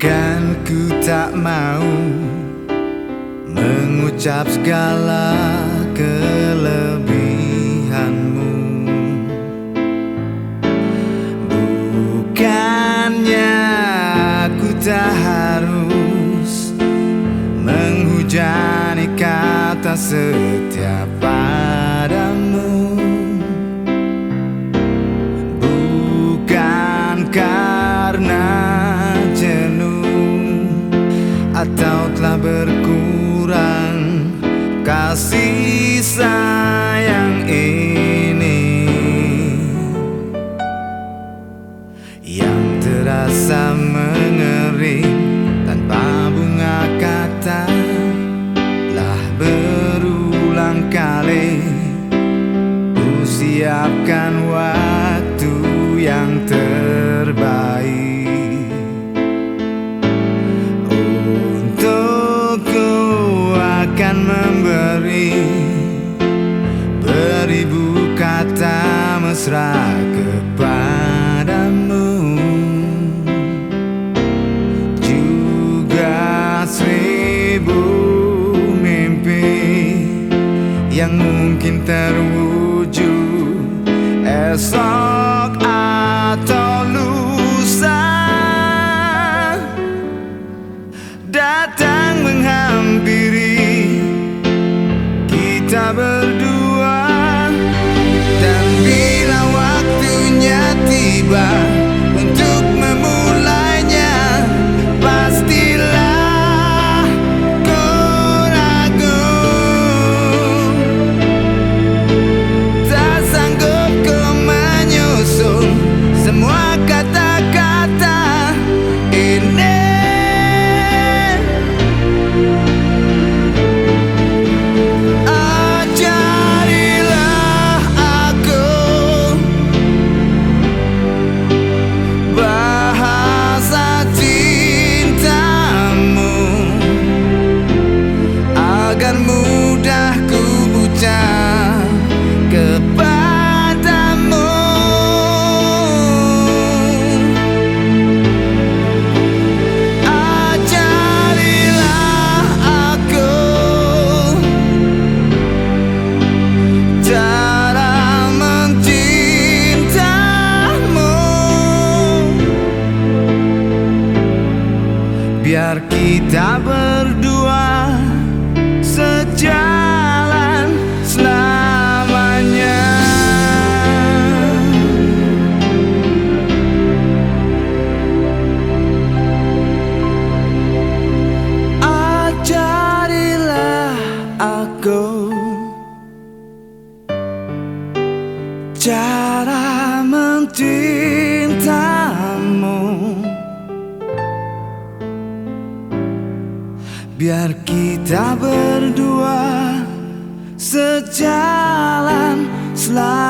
Bukan ku tak mau mengucap segala kelebihanmu. Bukannya ku tak harus menghujani kata setiap sayang ini. Yang terasa mengering tanpa memberi. Beribu kata mesra kepadamu. Juga seribu mimpi yang mungkin terwujud esok right biar kita berdua sejalan selamanya. Ajarilah aku cara mencintamu biar kita berdua sejalan selamanya.